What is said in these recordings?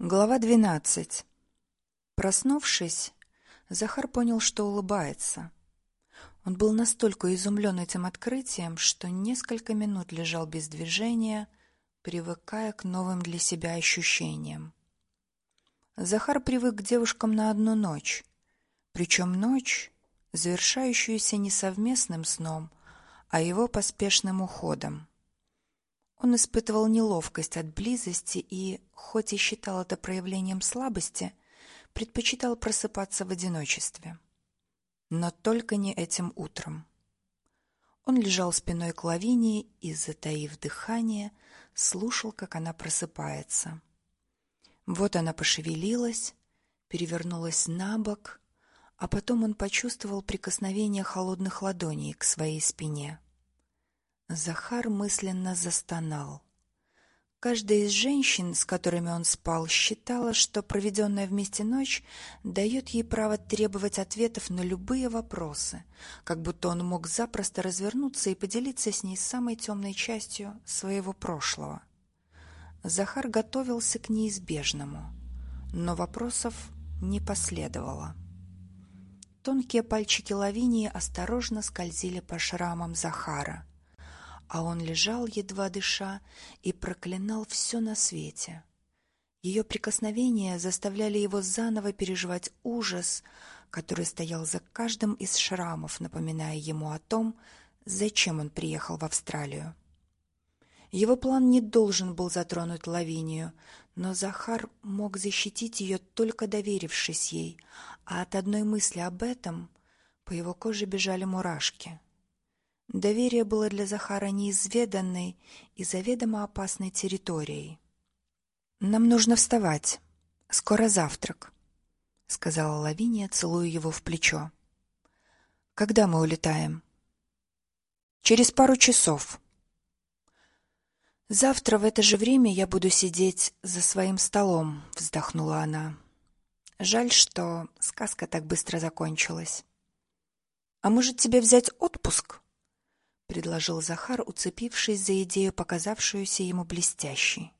Глава двенадцать. Проснувшись, Захар понял, что улыбается. Он был настолько изумлен этим открытием, что несколько минут лежал без движения, привыкая к новым для себя ощущениям. Захар привык к девушкам на одну ночь, причем ночь, завершающуюся не совместным сном, а его поспешным уходом. Он испытывал неловкость от близости и, хоть и считал это проявлением слабости, предпочитал просыпаться в одиночестве. Но только не этим утром. Он лежал спиной к Лавинии и, затаив дыхание, слушал, как она просыпается. Вот она пошевелилась, перевернулась на бок, а потом он почувствовал прикосновение холодных ладоней к своей спине. Захар мысленно застонал. Каждая из женщин, с которыми он спал, считала, что проведенная вместе ночь дает ей право требовать ответов на любые вопросы, как будто он мог запросто развернуться и поделиться с ней самой темной частью своего прошлого. Захар готовился к неизбежному, но вопросов не последовало. Тонкие пальчики Лавинии осторожно скользили по шрамам Захара а он лежал, едва дыша, и проклинал все на свете. Ее прикосновения заставляли его заново переживать ужас, который стоял за каждым из шрамов, напоминая ему о том, зачем он приехал в Австралию. Его план не должен был затронуть Лавинию, но Захар мог защитить ее только доверившись ей, а от одной мысли об этом по его коже бежали мурашки. Доверие было для Захара неизведанной и заведомо опасной территорией. Нам нужно вставать. Скоро завтрак, сказала Лавиния, целуя его в плечо. Когда мы улетаем? Через пару часов. Завтра в это же время я буду сидеть за своим столом, вздохнула она. Жаль, что сказка так быстро закончилась. А может, тебе взять отпуск? — предложил Захар, уцепившись за идею, показавшуюся ему блестящей.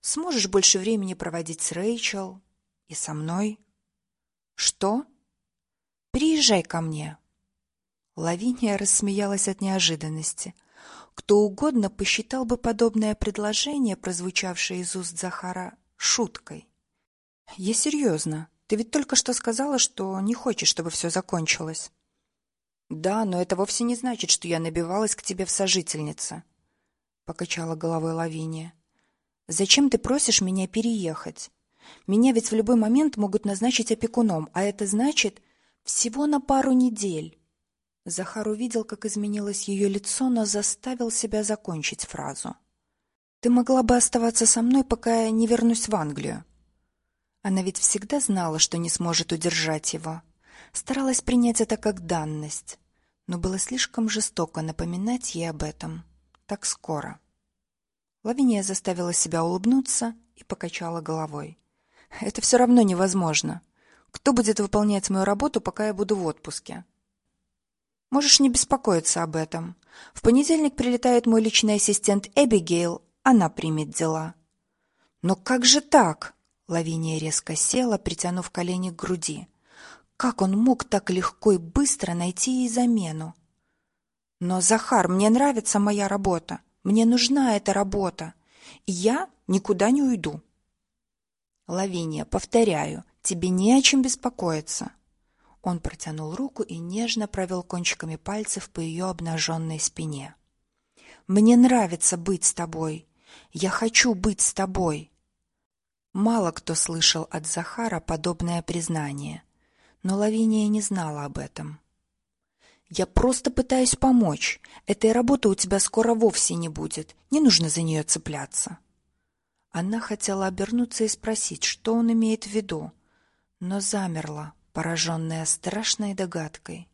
«Сможешь больше времени проводить с Рэйчел и со мной?» «Что?» «Приезжай ко мне». Лавиния рассмеялась от неожиданности. Кто угодно посчитал бы подобное предложение, прозвучавшее из уст Захара, шуткой. «Я серьезно. Ты ведь только что сказала, что не хочешь, чтобы все закончилось». Да, но это вовсе не значит, что я набивалась к тебе в сожительнице, покачала головой Лавиния. Зачем ты просишь меня переехать? Меня ведь в любой момент могут назначить опекуном, а это значит всего на пару недель. Захар увидел, как изменилось ее лицо, но заставил себя закончить фразу. Ты могла бы оставаться со мной, пока я не вернусь в Англию. Она ведь всегда знала, что не сможет удержать его старалась принять это как данность, но было слишком жестоко напоминать ей об этом так скоро. Лавиния заставила себя улыбнуться и покачала головой. Это все равно невозможно. Кто будет выполнять мою работу, пока я буду в отпуске? Можешь не беспокоиться об этом. В понедельник прилетает мой личный ассистент Эбигейл, она примет дела. Но как же так? Лавиния резко села, притянув колени к груди. Как он мог так легко и быстро найти ей замену? Но, Захар, мне нравится моя работа. Мне нужна эта работа. И я никуда не уйду. Лавиния, повторяю, тебе не о чем беспокоиться. Он протянул руку и нежно провел кончиками пальцев по ее обнаженной спине. Мне нравится быть с тобой. Я хочу быть с тобой. Мало кто слышал от Захара подобное признание но Лавиния не знала об этом. Я просто пытаюсь помочь. Этой работы у тебя скоро вовсе не будет. Не нужно за нее цепляться. Она хотела обернуться и спросить, что он имеет в виду, но замерла, пораженная страшной догадкой.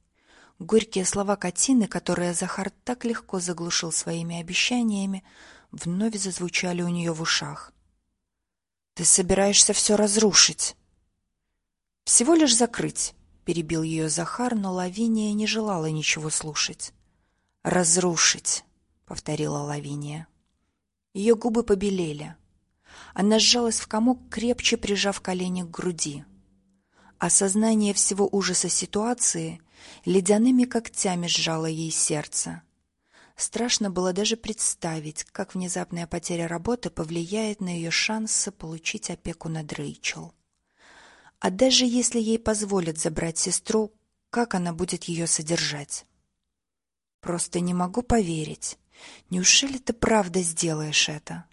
Горькие слова Катины, которые Захар так легко заглушил своими обещаниями, вновь зазвучали у нее в ушах. Ты собираешься все разрушить. Всего лишь закрыть, перебил ее Захар, но Лавиния не желала ничего слушать. Разрушить, повторила Лавиния. Ее губы побелели. Она сжалась в комок, крепче прижав колени к груди. Осознание всего ужаса ситуации ледяными когтями сжало ей сердце. Страшно было даже представить, как внезапная потеря работы повлияет на ее шансы получить опеку над Рэйчел. А даже если ей позволят забрать сестру, как она будет ее содержать? Просто не могу поверить. Неужели ты правда сделаешь это?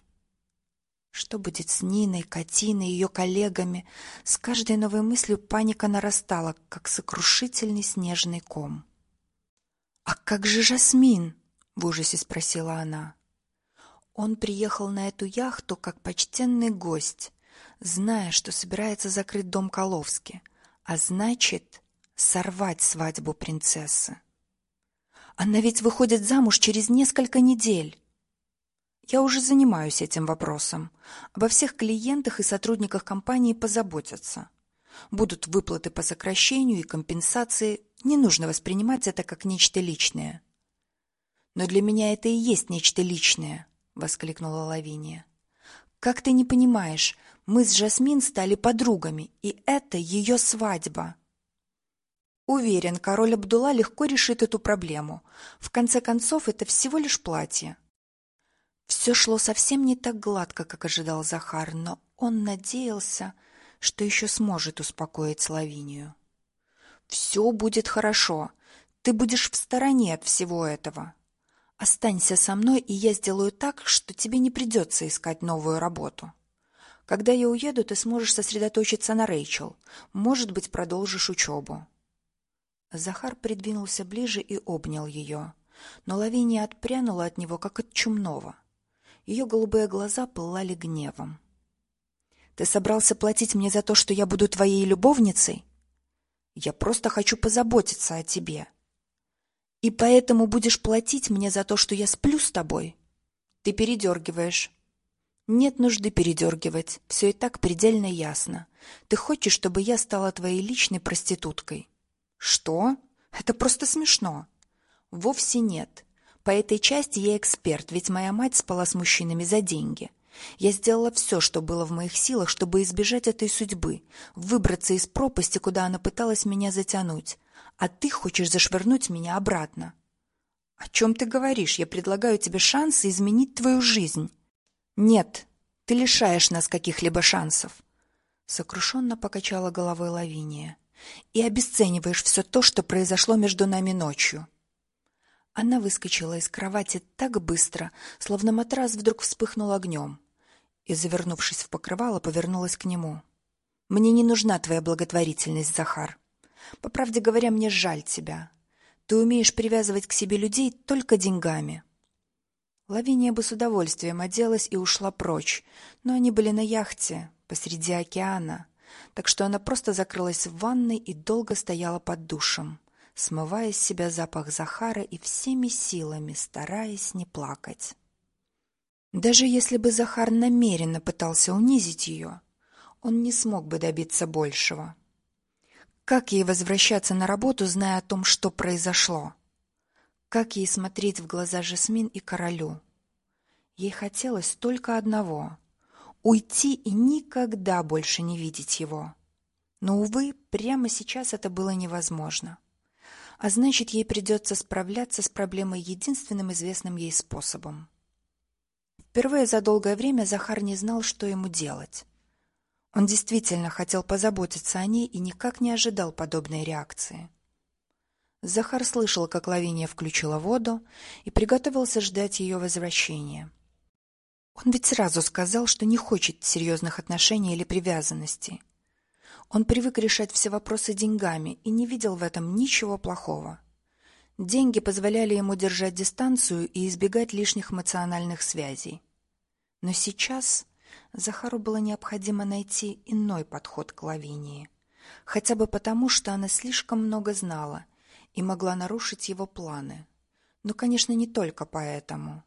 Что будет с Ниной, Катиной, ее коллегами? С каждой новой мыслью паника нарастала, как сокрушительный снежный ком. «А как же Жасмин?» — в ужасе спросила она. Он приехал на эту яхту как почтенный гость, зная, что собирается закрыть дом Коловски, а значит, сорвать свадьбу принцессы. Она ведь выходит замуж через несколько недель. Я уже занимаюсь этим вопросом. Обо всех клиентах и сотрудниках компании позаботятся. Будут выплаты по сокращению и компенсации. Не нужно воспринимать это как нечто личное. Но для меня это и есть нечто личное, воскликнула Лавиния. Как ты не понимаешь, мы с Жасмин стали подругами, и это ее свадьба. Уверен, король Абдулла легко решит эту проблему. В конце концов, это всего лишь платье. Все шло совсем не так гладко, как ожидал Захар, но он надеялся, что еще сможет успокоить Лавинию. «Все будет хорошо. Ты будешь в стороне от всего этого. Останься со мной, и я сделаю так, что тебе не придется искать новую работу. Когда я уеду, ты сможешь сосредоточиться на Рэйчел. Может быть, продолжишь учебу». Захар придвинулся ближе и обнял ее, но Лавиния отпрянула от него, как от чумного. Ее голубые глаза пылали гневом. «Ты собрался платить мне за то, что я буду твоей любовницей? Я просто хочу позаботиться о тебе. И поэтому будешь платить мне за то, что я сплю с тобой? Ты передергиваешь». «Нет нужды передергивать, все и так предельно ясно. Ты хочешь, чтобы я стала твоей личной проституткой?» «Что? Это просто смешно». «Вовсе нет. По этой части я эксперт, ведь моя мать спала с мужчинами за деньги. Я сделала все, что было в моих силах, чтобы избежать этой судьбы, выбраться из пропасти, куда она пыталась меня затянуть. А ты хочешь зашвырнуть меня обратно. О чем ты говоришь? Я предлагаю тебе шансы изменить твою жизнь. Нет, ты лишаешь нас каких-либо шансов. Сокрушенно покачала головой Лавиния. И обесцениваешь все то, что произошло между нами ночью. Она выскочила из кровати так быстро, словно матрас вдруг вспыхнул огнем, и, завернувшись в покрывало, повернулась к нему. «Мне не нужна твоя благотворительность, Захар. По правде говоря, мне жаль тебя. Ты умеешь привязывать к себе людей только деньгами». Лавиния бы с удовольствием оделась и ушла прочь, но они были на яхте посреди океана, так что она просто закрылась в ванной и долго стояла под душем смывая с себя запах Захара и всеми силами стараясь не плакать. Даже если бы Захар намеренно пытался унизить ее, он не смог бы добиться большего. Как ей возвращаться на работу, зная о том, что произошло? Как ей смотреть в глаза Жасмин и королю? Ей хотелось только одного — уйти и никогда больше не видеть его. Но, увы, прямо сейчас это было невозможно а значит, ей придется справляться с проблемой единственным известным ей способом. Впервые за долгое время Захар не знал, что ему делать. Он действительно хотел позаботиться о ней и никак не ожидал подобной реакции. Захар слышал, как Лавиния включила воду и приготовился ждать ее возвращения. Он ведь сразу сказал, что не хочет серьезных отношений или привязанности, он привык решать все вопросы деньгами и не видел в этом ничего плохого. Деньги позволяли ему держать дистанцию и избегать лишних эмоциональных связей. Но сейчас Захару было необходимо найти иной подход к Лавинии, хотя бы потому, что она слишком много знала и могла нарушить его планы. Но, конечно, не только поэтому.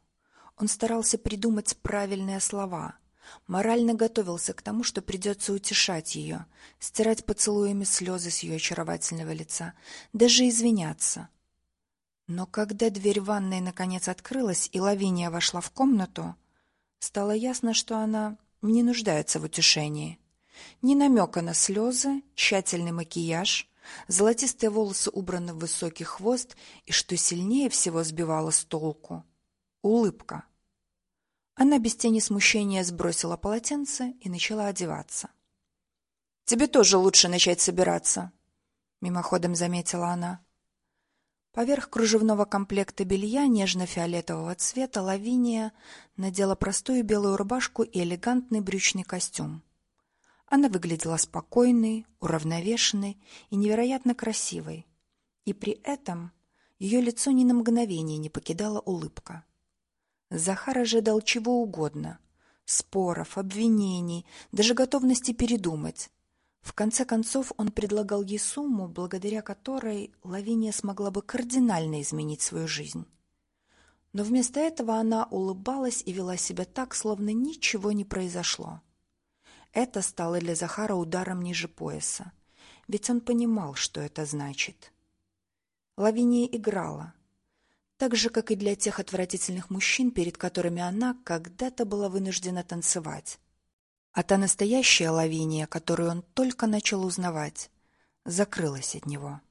Он старался придумать правильные слова – Морально готовился к тому, что придется утешать ее, стирать поцелуями слезы с ее очаровательного лица, даже извиняться. Но когда дверь ванной наконец открылась и Лавиния вошла в комнату, стало ясно, что она не нуждается в утешении. Ни намека на слезы, тщательный макияж, золотистые волосы убраны в высокий хвост и, что сильнее всего сбивало с толку, улыбка. Она без тени смущения сбросила полотенце и начала одеваться. «Тебе тоже лучше начать собираться», — мимоходом заметила она. Поверх кружевного комплекта белья нежно-фиолетового цвета Лавиния надела простую белую рубашку и элегантный брючный костюм. Она выглядела спокойной, уравновешенной и невероятно красивой. И при этом ее лицо ни на мгновение не покидала улыбка. Захар ожидал чего угодно — споров, обвинений, даже готовности передумать. В конце концов, он предлагал ей сумму, благодаря которой Лавиния смогла бы кардинально изменить свою жизнь. Но вместо этого она улыбалась и вела себя так, словно ничего не произошло. Это стало для Захара ударом ниже пояса, ведь он понимал, что это значит. Лавиния играла, так же, как и для тех отвратительных мужчин, перед которыми она когда-то была вынуждена танцевать. А та настоящая Лавиния, которую он только начал узнавать, закрылась от него.